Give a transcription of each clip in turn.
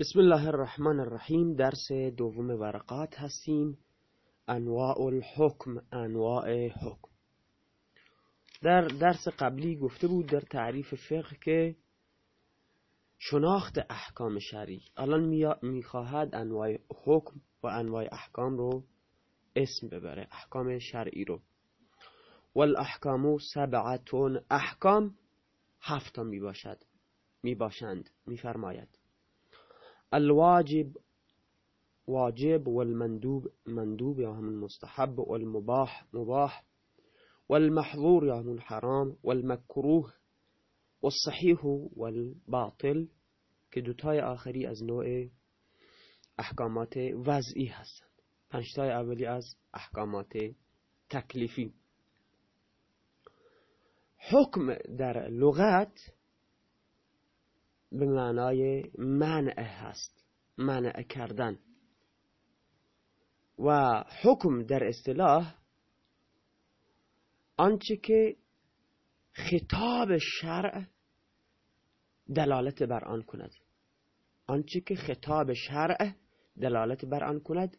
بسم الله الرحمن الرحیم. درس دوم ورقات هستیم. انواع الحکم انواع حکم. در درس قبلی گفته بود در تعریف فقه که شناخت احکام شرعی. الان می‌خواهد انواع حکم و انواع احکام رو اسم ببره احکام شرعی رو. والاحکام سبعتون احکام هفتا می باشد می باشند می فرماید الواجب واجب والمندوب مندوب یا همون مستحب والمباح مباح والمحظور یا همون حرام والمکروه والصحیح والباطل. که دوتای از نوع احکامات وضعی هستند. پنجتای اولی از احکامات تکلیفی. حکم در لغت به معنای منع هست منع کردن. و حکم در اصطلاح آنچه که خطاب شرع دلالت بر آن کند. آنچه که خطاب شرع دلالت بر آن کند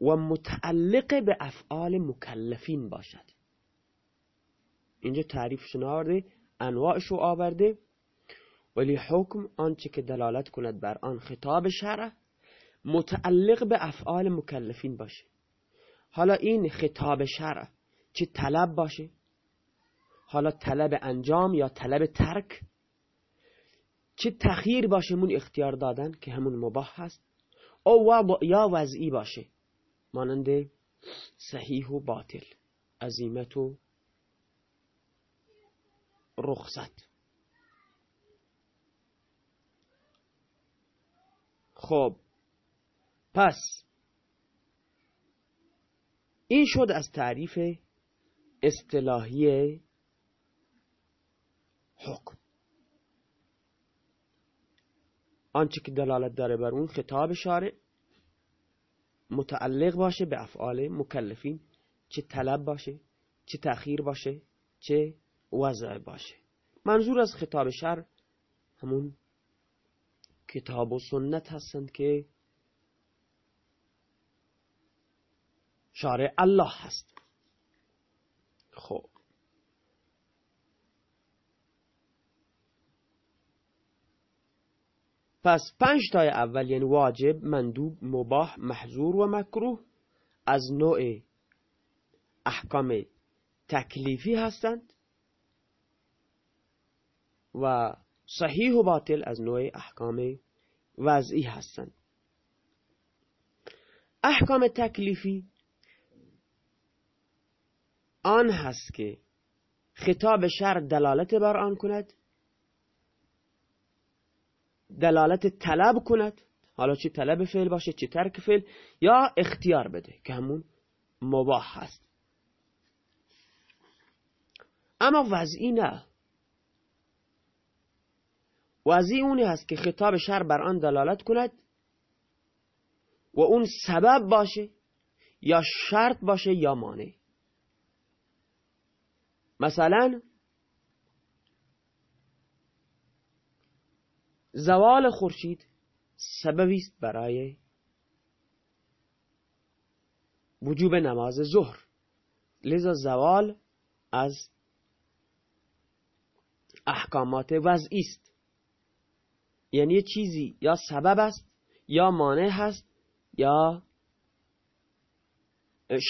و متعلق به افعال مکلفین باشد. اینجا تعریف آورده انواعش رو آورده ولی حکم آنچه که دلالت کند بر آن خطاب شرع متعلق به افعال مکلفین باشه. حالا این خطاب شرع چه طلب باشه؟ حالا طلب انجام یا طلب ترک؟ چه تخییر باشه مون اختیار دادن که همون مباح هست؟ او یا وضعی باشه؟ مانند صحیح و باطل عظیمت و رخصت. خب پس این شد از تعریف اصطلاحی حکم. آنچه که دلالت داره بر اون خطاب شارع متعلق باشه به افعال مکلفین چه طلب باشه چه تأخیر باشه چه وضع باشه. منظور از خطاب شر همون کتاب و سنت هستند که شارع الله هست. خب. پس پنج تای اول یعنی واجب مندوب مباح محظور و مکروه از نوع احکام تکلیفی هستند و صحیح و باطل از نوع احکام وضعی هستند. احکام تکلیفی آن هست که خطاب شر دلالت بر آن کند دلالت طلب کند. حالا چه طلب فعل باشه چه ترک فعل یا اختیار بده که همون مباح هست. اما وضعی نه. وضعی اونی هست که خطاب شر بر آن دلالت کند و اون سبب باشه یا شرط باشه یا مانع. مثلا زوال خورشید سببی است برای وجوب نماز ظهر. لذا زوال از احکامات وضعی است. یعنی چیزی. یا سبب است یا مانع هست یا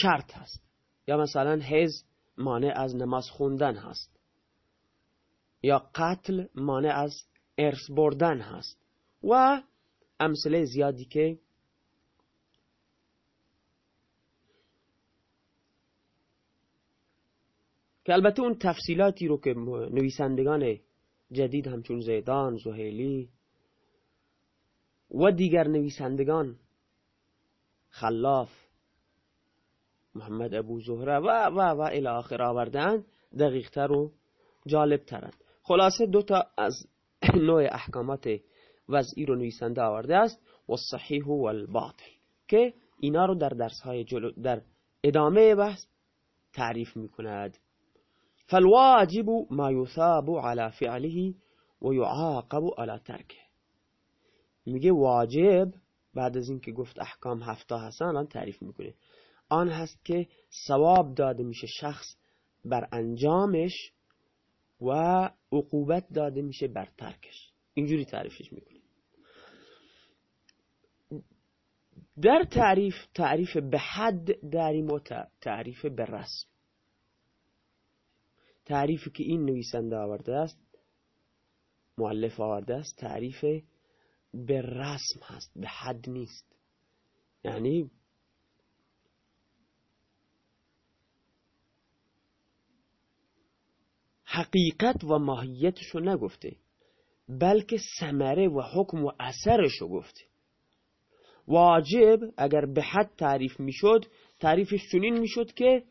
شرط هست. یا مثلا حیز مانع از نماز خوندن هست. یا قتل مانع از ارث بردن هست. و امثله زیادی که که البته اون تفصیلاتی رو که نویسندگان جدید همچون زیدان، زهیلی و دیگر نویسندگان خلاف محمد ابو زهره و و و الى آخر آوردن دقیقتر و جالب ترند خلاصه دوتا از نوع احکامات وضعی رو نویسنده آورده است و صحیح و الباطل که اینا رو در درس های جلو در ادامه بحث تعریف می‌کند. فالواجب ما يثاب على فعله و يعاقب على ترکه. میگه واجب. بعد از اینکه گفت احکام هفتا هستن الان تعریف می‌کنه. آن هست که ثواب داده میشه شخص بر انجامش و عقوبت داده میشه بر ترکش. اینجوری تعریفش می‌کنه. در تعریف تعریف به حد داریم و تعریف به رسم. تعریفی که این نویسنده آورده است معلف آورده است تعریف به رسم هست به حد نیست. یعنی حقیقت و ماهیتشو نگفته بلکه ثمره و حکم و اثرشو گفته. واجب اگر به حد تعریف می‌شد تعریفش چنین می‌شد که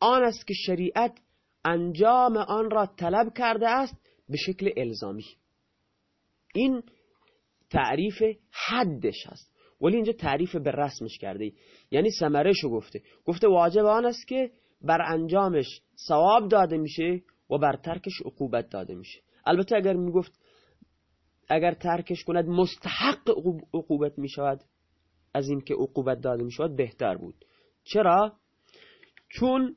آن است که شریعت انجام آن را طلب کرده است به شکل الزامی. این تعریف حدش هست. ولی اینجا تعریف به رسمش کرده یعنی سمرشو گفته. گفته واجب آن است که بر انجامش ثواب داده میشه و بر ترکش عقوبت داده میشه. البته اگر می‌گفت اگر ترکش کند مستحق عقوبت می‌شود از اینکه عقوبت داده می‌شود بهتر بود. چرا؟ چون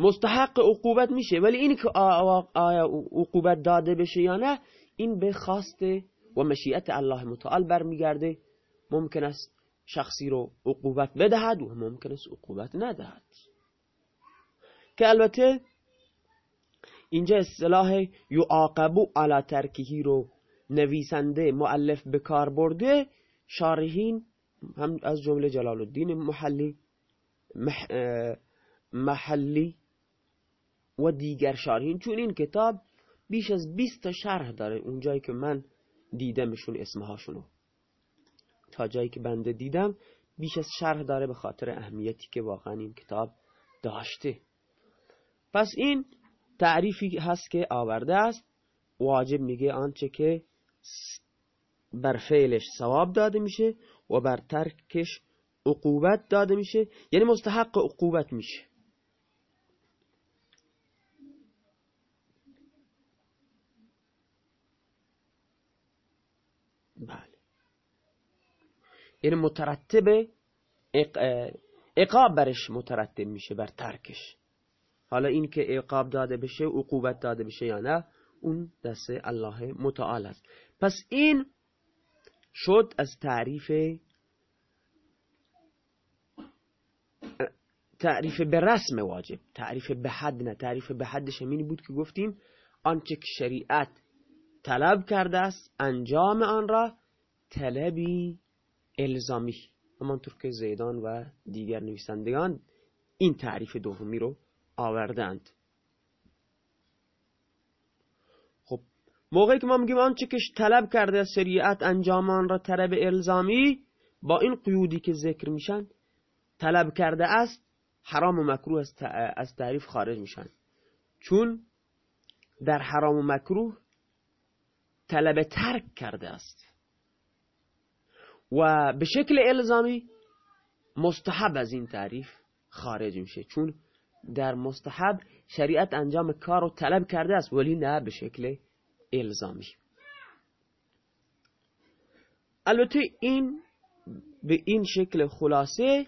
مستحق عقوبت میشه. ولی این که عقوبت داده بشه یا نه این به خواست و مشیت الله متعال برمیگرده. ممکن است شخصی رو عقوبت بدهد و ممکن است عقوبت ندهد. که البته اینجا اصطلاح یعاقبو علی ترکهی رو نویسنده معلف به کار برده. شارحین هم از جمله جلال الدین محلی محلی و دیگر شارحین چون این کتاب بیش از 20 تا شرح داره اونجایی که من دیدمشون اسمهاشونو. تا جایی که بنده دیدم بیش از شرح داره به خاطر اهمیتی که واقعا این کتاب داشته. پس این تعریفی هست که آورده است. واجب میگه آنچه که بر فعلش ثواب داده میشه و بر ترکش عقوبت داده میشه. یعنی مستحق عقوبت میشه بله یعنی مترتب اقاب برش مترتب میشه بر ترکش. حالا این که اقاب داده بشه عقوبت داده بشه یا نه اون دست الله متعال است. پس این شد از تعریف تعریف به رسم واجب. تعریف به حد نه. تعریف به حدش همینی بود که گفتیم آنچه که شریعت طلب کرده است انجام آن را طلبی الزامی. همانطور که زیدان و دیگر نویسندگان این تعریف دومی رو آوردند. خب موقعی که ما میگیم آنچه که طلب کرده از شریعت انجام آن را طلب الزامی با این قیودی که ذکر میشن طلب کرده است حرام و مکروه از تعریف خارج میشن. چون در حرام و مکروه طلب ترک کرده است. و به شکل الزامی مستحب از این تعریف خارج میشه چون در مستحب شریعت انجام کار رو طلب کرده است ولی نه به شکل الزامی. البته این به این شکل خلاصه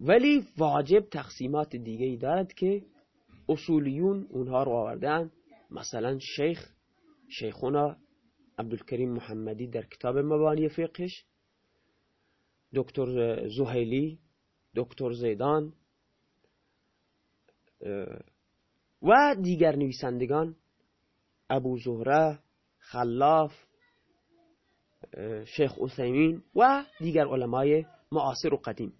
ولی واجب تقسیمات دیگه ای دارد که اصولیون اونها رو آوردن. مثلا شیخ شیخونا عبدالکریم محمدی در کتاب مبانی فقهش دکتر زهیلی دکتر زیدان و دیگر نویسندگان ابو زهره خلاف شیخ عثیمین و دیگر علمای معاصر و قدیم.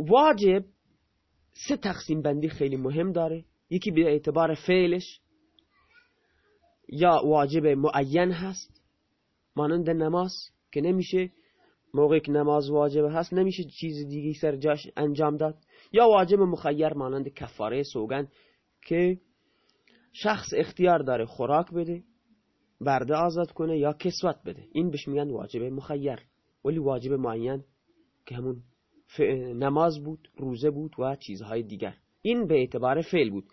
واجب سه تقسیم بندی خیلی مهم داره. یکی به اعتبار فعلش یا واجب معین هست؟ مانند نماز که نمیشه موقعی که نماز واجب هست نمیشه چیز دیگه سر جاش انجام داد. یا واجب مخیر مانند کفاره سوگن که شخص اختیار داره خوراک بده برده آزاد کنه یا کسوت بده. این بهش میگن واجب مخیر. ولی واجب معین که همون نماز بود روزه بود و چیزهای دیگر. این به اعتبار فعل بود.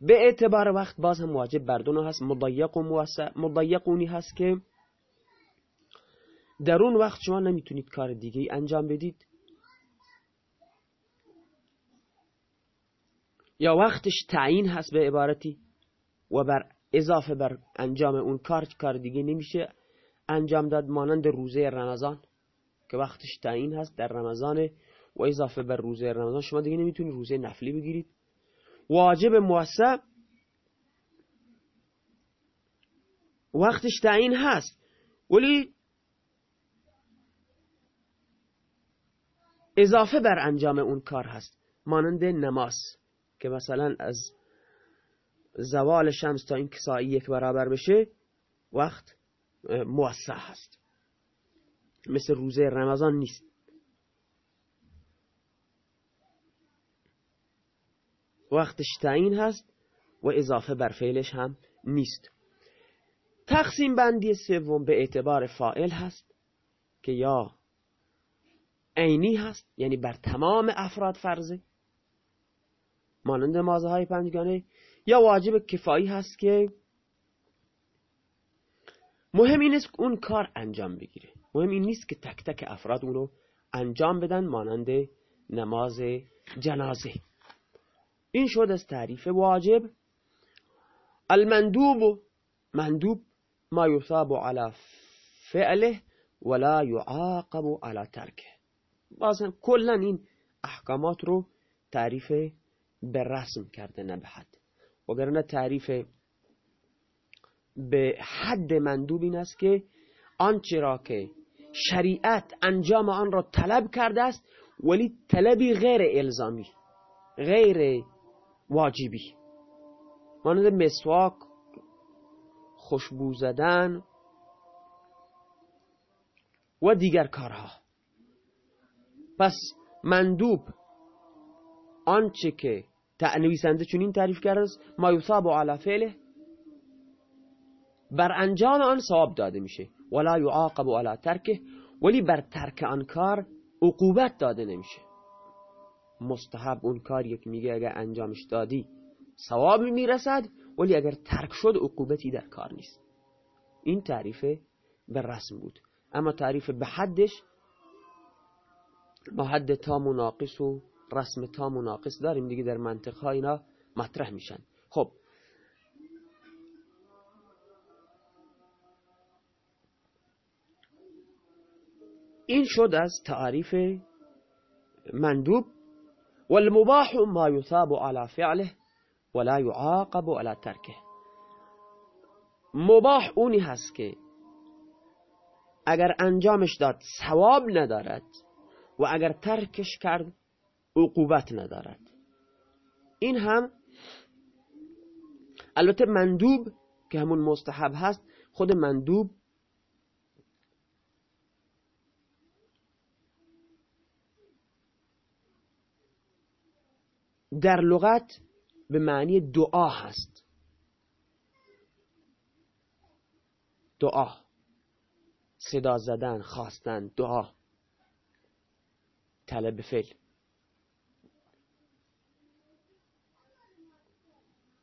به اعتبار وقت باز هم واجب بر دو هست مضیق و موسع. مضیقونی هست که در اون وقت شما نمی‌تونید کار دیگه انجام بدید. یا وقتش تعیین هست به عبارتی و بر اضافه بر انجام اون کار کار دیگه نمیشه انجام داد مانند روزه رمضان که وقتش تعیین هست در رمضان و اضافه بر روزه رمضان. شما دیگه نمی‌تونید روزه نفلی بگیرید. واجب موسع وقتش تعیین هست. ولی اضافه بر انجام اون کار هست. مانند نماز که مثلا از زوال شمس تا این کسایی یک برابر بشه وقت موسع هست. مثل روزه رمضان نیست. وقتش تعیین هست و اضافه بر فعلش هم نیست. تقسیم بندی سوم به اعتبار فائل هست که یا عینی هست یعنی بر تمام افراد فرضه مانند مازه های پنجگانه یا واجب کفایی هست که مهم این است که اون کار انجام بگیره. مهم این نیست که تک تک افراد اون انجام بدن مانند نماز جنازه. این شد از تعریف واجب. المندوب مندوب ما یصاب على فعله ولا يعاقب على ترکه بازم کلا این احکامات رو تعریف به رسم کرده نه به حد. وگرنه تعریف به حد مندوب این است که آنچه را که شریعت انجام آن را طلب کرده است ولی طلبی غیر الزامی غیر واجبی. مانند مسواک خوشبو زدن و دیگر کارها. پس مندوب آنچه که نویسنده چنین تعریف کرده است ما یصاب علی فعله بر انجام آن ثواب داده میشه. ولا یعاقب علی ترکه ولی بر ترک آن کار عقوبت داده نمیشه. مستحب اون کاری که میگه اگر انجامش دادی ثواب می‌رسد ولی اگر ترک شد عقوبتی در کار نیست. این تعریف به رسم بود. اما تعریف به حدش با حد تا مناقص و رسم تا مناقص داریم دیگه در منطقه ها اینا مطرح میشن. خب. این شد از تعریف مندوب والمباح ما يثاب على فعله ولا يعاقب على ترکه مباح اونی هست که اگر انجامش داد ثواب ندارد و اگر ترکش کرد عقوبت ندارد. این هم البته مندوب که همون مستحب هست خود مندوب در لغت به معنی دعا هست. دعا. صدا زدن خواستن دعا. طلب فعل.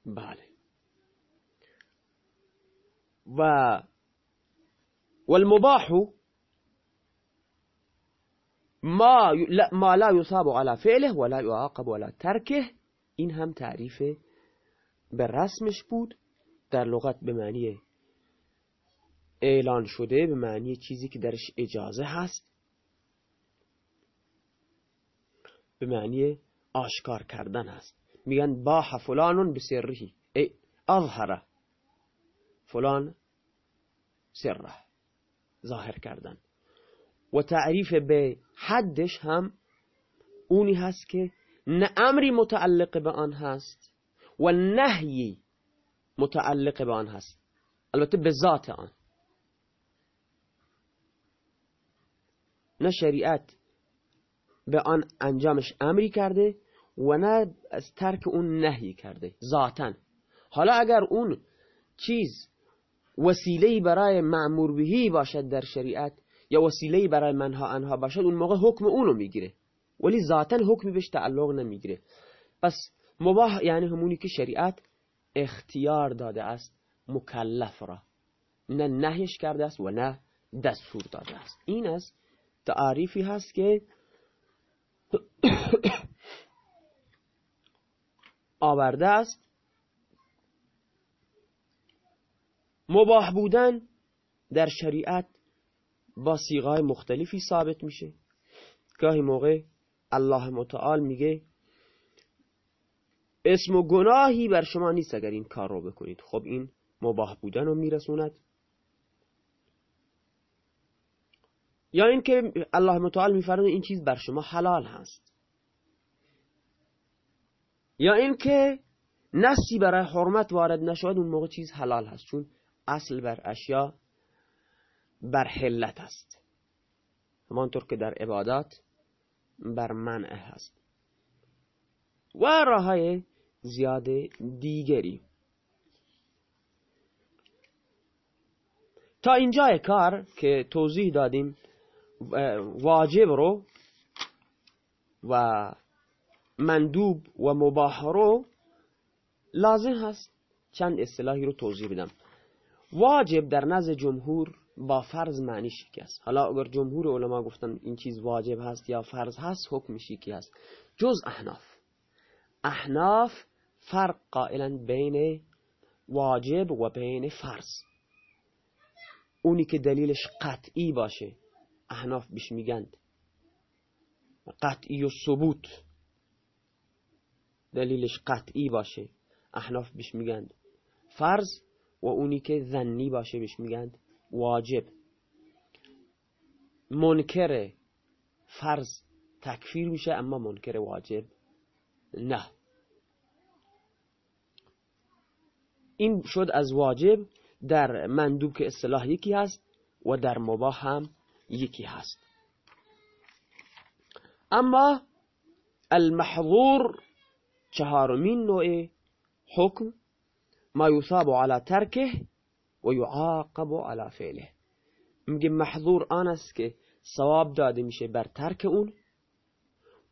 بله. و والمباح ما ما لا يصاب على فعله ولا يعاقب ولا ترکه این هم تعریف به رسمش بود. در لغت به معنی اعلان شده به معنی چیزی که درش اجازه هست. به معنی آشکار کردن هست. میگن باح فلان به سرهی. ای اظهره فلان سره. ظاهر کردن. و تعریف به حدش هم اونی هست که نه امری متعلق به آن هست و نهی متعلق به آن هست. البته به ذات آن. نه شریعت به آن انجامش امری کرده و نه از ترک اون نهی کرده ذاتا. حالا اگر اون چیز وسیله برای معمور بهی باشد در شریعت یا وسیله برای منها انها باشد اون موقع حکم اونو می‌گیره. ولی ذاتا حکمی بهش تعلق نمی‌گیره. پس مباح یعنی همونی که شریعت اختیار داده است مکلف را. نه نهش کرده است و نه دستور داده است. این است تعریفی هست که آورده است مباح بودن در شریعت با سیغای مختلفی ثابت میشه. گاهی موقع الله متعال میگه اسم و گناهی بر شما نیست اگر این کار رو بکنید. خب این مباح بودن رو میرسوند. یا اینکه الله متعال میفرماید این چیز بر شما حلال هست. یا اینکه نسی برای حرمت وارد نشود اون موقع چیز حلال هست. چون اصل بر اشیا بر حلت است. همانطور که در عبادات بر منع هست. و راه های زیاد دیگری. تا اینجای کار که توضیح دادیم واجب رو و مندوب و مباح رو لازم هست چند اصطلاحی رو توضیح بدم. واجب در نزد جمهور با فرض معنیش یکی است. حالا اگر جمهور علما گفتن این چیز واجب هست یا فرض هست حکمش یکی هست. جز احناف. احناف فرق قائلا بین واجب و بین فرض. اونی که دلیلش قطعی باشه احناف بهش میگند قطعی و ثبوت. دلیلش قطعی باشه احناف بهش میگند فرض و اونی که ذنی باشه بهش میگند واجب. منکر فرض تکفیر میشه اما منکر واجب نه. این شد از واجب در مندوب که اصطلاح یکی هست و در مباح هم یکی هست. اما المحظور چهارمین نوع حکم ما یصاب على ترکه و یعاقب على فعله. میگه محظور آن است که ثواب داده میشه بر ترک اون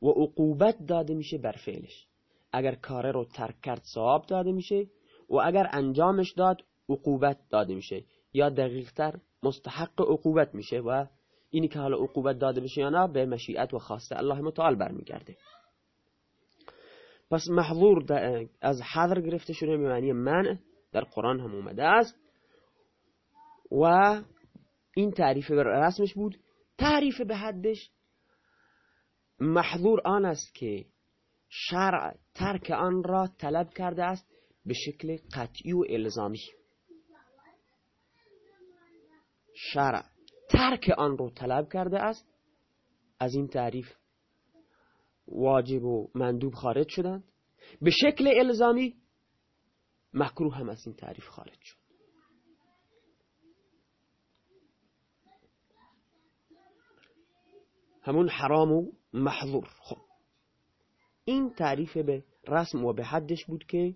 و عقوبت داده میشه بر فعلش. اگر کار رو ترک کرد ثواب داده میشه و اگر انجامش داد عقوبت داده میشه. یا دقیقتر مستحق عقوبت میشه و اینی که حالا عقوبت داده بشه یا نه به مشیعت و خواسته الله متعال برمیگرده. پس محظور از حضر گرفته شده به معنی منع. در قرآن هم اومده است. و این تعریف رسمش بود. تعریف به حدش محظور آن است که شرع ترک آن را طلب کرده است به شکل قطعی و الزامی. شرع ترک آن رو طلب کرده است. از این تعریف واجب و مندوب خارج شدند. به شکل الزامی مکروه هم از این تعریف خارج شد. همون حرام و محظور. خب این تعریف به رسم و به حدش بود که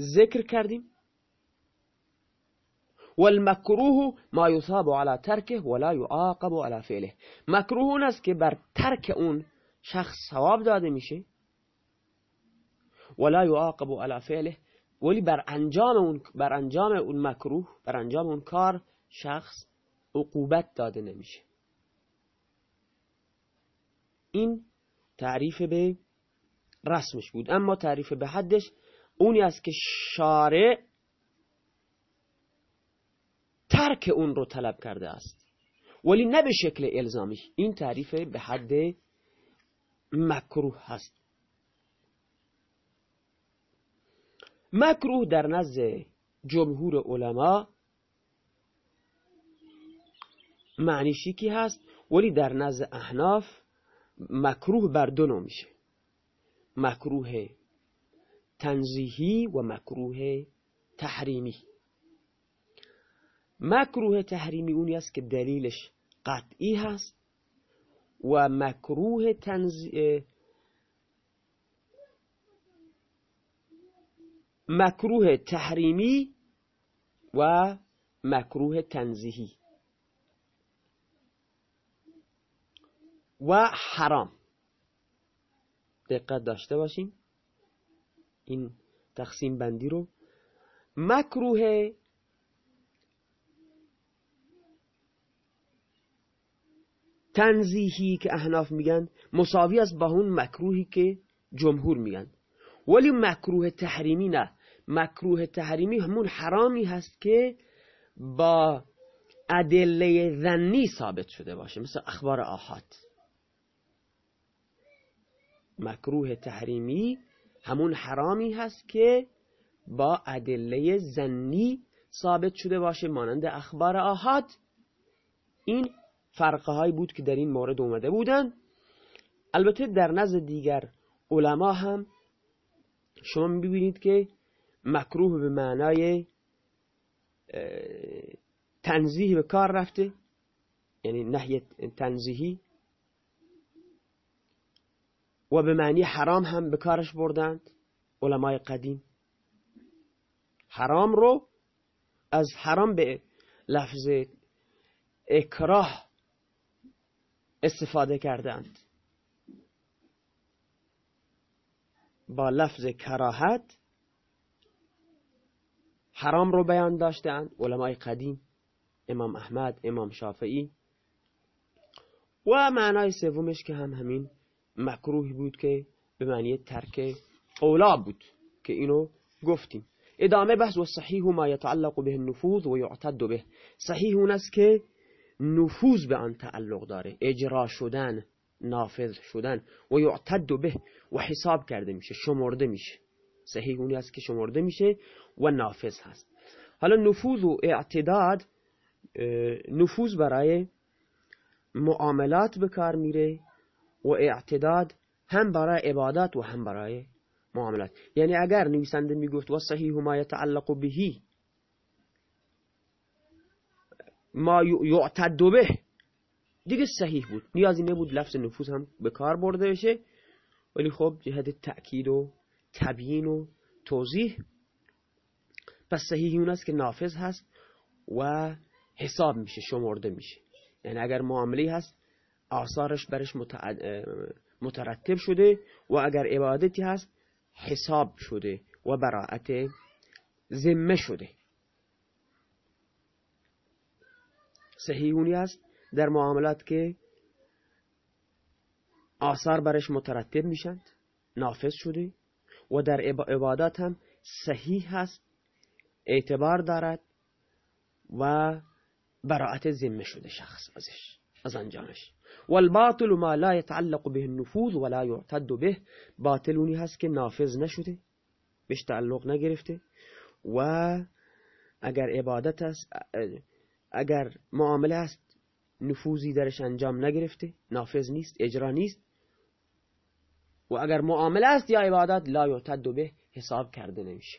ذکر کردیم. والمکروه ما یصاب على ترکه ولا يعاقب على فعله. مکروه اون است که بر ترک اون شخص ثواب داده میشه. ولا يعاقب على فعله. ولی بر انجام اون بر انجام اون مکروه بر انجام اون کار شخص عقوبت داده نمیشه. این تعریف به رسمش بود. اما تعریف به حدش اونی است که شارع ترک اون رو طلب کرده است. ولی نه به شکل الزامی این تعریف به حد مکروه هست. مکروه در نزد جمهور علما. معنیشی کی هست؟ ولی در نزد احناف مکروه بر دو میشه. مکروه تنزیهی و مکروه تحریمی. مکروه تحریمی اونی است که دلیلش قطعی هست و مکروه تنزیه مکروه تحریمی و مکروه تنزیهی. و حرام. دقت داشته باشیم این تقسیم بندی رو. مکروه تنزیحی که احناف میگن مساوی است با اون مکروهی که جمهور میگن. ولی مکروه تحریمی نه. مکروه تحریمی همون حرامی هست که با ادله ذنی ثابت شده باشه مثل اخبار آحاد مکروه تحریمی همون حرامی هست که با ادله زنی ثابت شده باشه مانند اخبار آحاد این فرقه هایی بود که در این مورد اومده بودن. البته در نزد دیگر علما هم شما می‌بینید که مکروه به معنای تنزیه به کار رفته یعنی نهی تنزیهی و به معنی حرام هم به کارش بردند علمای قدیم. حرام رو از حرام به لفظ اکراه استفاده کردند. با لفظ کراهت حرام رو بیان داشتند علمای قدیم امام احمد امام شافعی. و معنای سومش که هم همین مکروهی بود که به معنی ترک اولا بود که اینو گفتیم. ادامه بحث و صحیح ما یتعلق به النفوذ و یعتد به. صحیح اون است که نفوذ به آن تعلق داره. اجرا شدن نافذ شدن و یعتد به و حساب کرده میشه شمرده میشه. صحیح اونی است که شمرده میشه و نافذ هست. حالا نفوذ و اعتداد نفوذ برای معاملات به کار میره و اعتداد هم برای عبادات و هم برای معاملات. یعنی اگر نویسنده می‌گفت و صحیح ما یتعلق بهی ما یعتد به دیگه صحیح بود. نیازی نبود لفظ نفوذ هم به کار برده بشه. ولی خب جهت تأکید و تبیین و توضیح. پس صحیح اون است که نافذ هست و حساب میشه شمرده میشه. یعنی اگر معامله هست آثارش برش مترتب شده و اگر عبادتی هست حساب شده و براعت ذمه شده. صحیحونی است در معاملات که آثار برش مترتب میشند نافذ شده و در عبادات هم صحیح هست اعتبار دارد و براعت ذمه شده شخص ازش از انجامش. والباطل ما لا يتعلق به النفوذ ولا يعتد به باطل اونی هست که نافذ نشده بهش تعلق نگرفته و اگر عبادت است اگر معامله است نفوذی درش انجام نگرفته نافذ نیست اجرا نیست. و اگر معامله است یا عبادت لا یعتد به حساب کرده نمیشه.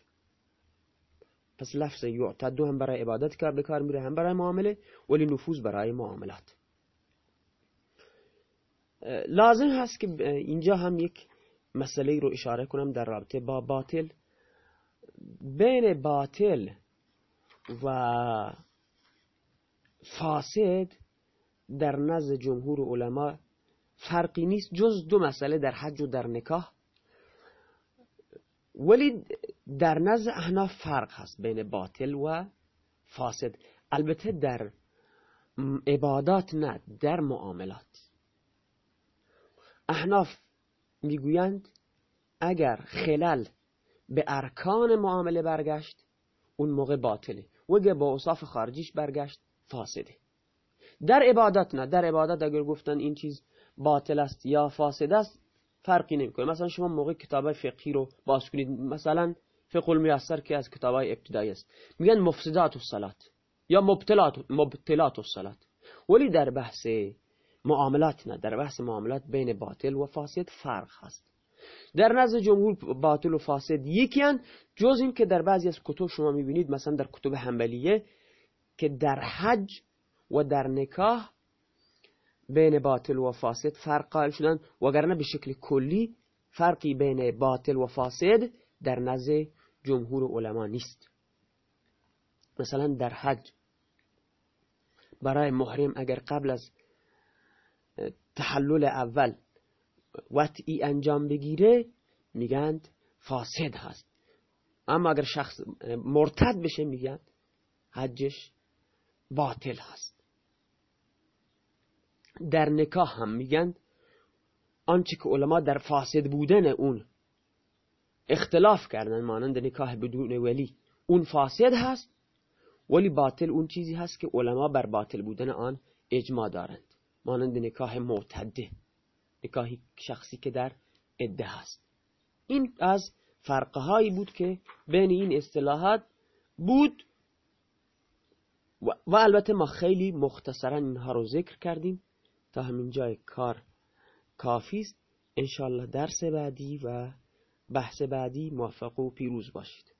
پس لفظ یعتد هم برای عبادت کار به کار میره هم برای معامله ولی نفوذ برای معاملات. لازم هست که اینجا هم یک مسئله رو اشاره کنم در رابطه با باطل. بین باطل و فاسد در نزد جمهور علما فرقی نیست جز دو مسئله در حج و در نکاح. ولی در نزد احناف فرق هست بین باطل و فاسد. البته در عبادات نه در معاملات. احناف می‌گویند اگر خلل به ارکان معامله برگشت اون موقع باطله. و اگر با اصاف خارجیش برگشت فاسده. در عبادت نه. در عبادت اگر گفتن این چیز باطل است یا فاسد است فرقی نمی‌کنه. مثلا شما موقع کتاب فقهی رو باز کنید مثلا فقه المیسر که از کتاب های ابتدایی است. میگن مفسدات الصلات یا مبتلات مبتلات الصلات. ولی در بحث معاملات نه در بحث معاملات بین باطل و فاسد فرق هست. در نزد جمهور باطل و فاسد یکی جز این که در بعضی از کتب شما می‌بینید مثلا در کتب حنبلیه که در حج و در نکاح بین باطل و فاسد فرق قائل شدن. وگرنه به شکل کلی فرقی بین باطل و فاسد در نزد جمهور علما نیست. مثلا در حج برای محرم اگر قبل از تحلل اول وطعی انجام بگیره میگند فاسد هست. اما اگر شخص مرتد بشه میگن حجش باطل هست. در نکاح هم میگن آنچه که علما در فاسد بودن اون اختلاف کردن مانند نکاح بدون ولی اون فاسد هست ولی باطل اون چیزی هست که علما بر باطل بودن آن اجماع دارند. مانند نکاح معتده نکاحی شخصی که در عده هست. این از فرقهایی بود که بین این اصطلاحات بود و البته ما خیلی مختصرا اینها رو ذکر کردیم. تا همین جای کار کافی است. انشالله درس بعدی و بحث بعدی موفق و پیروز باشید.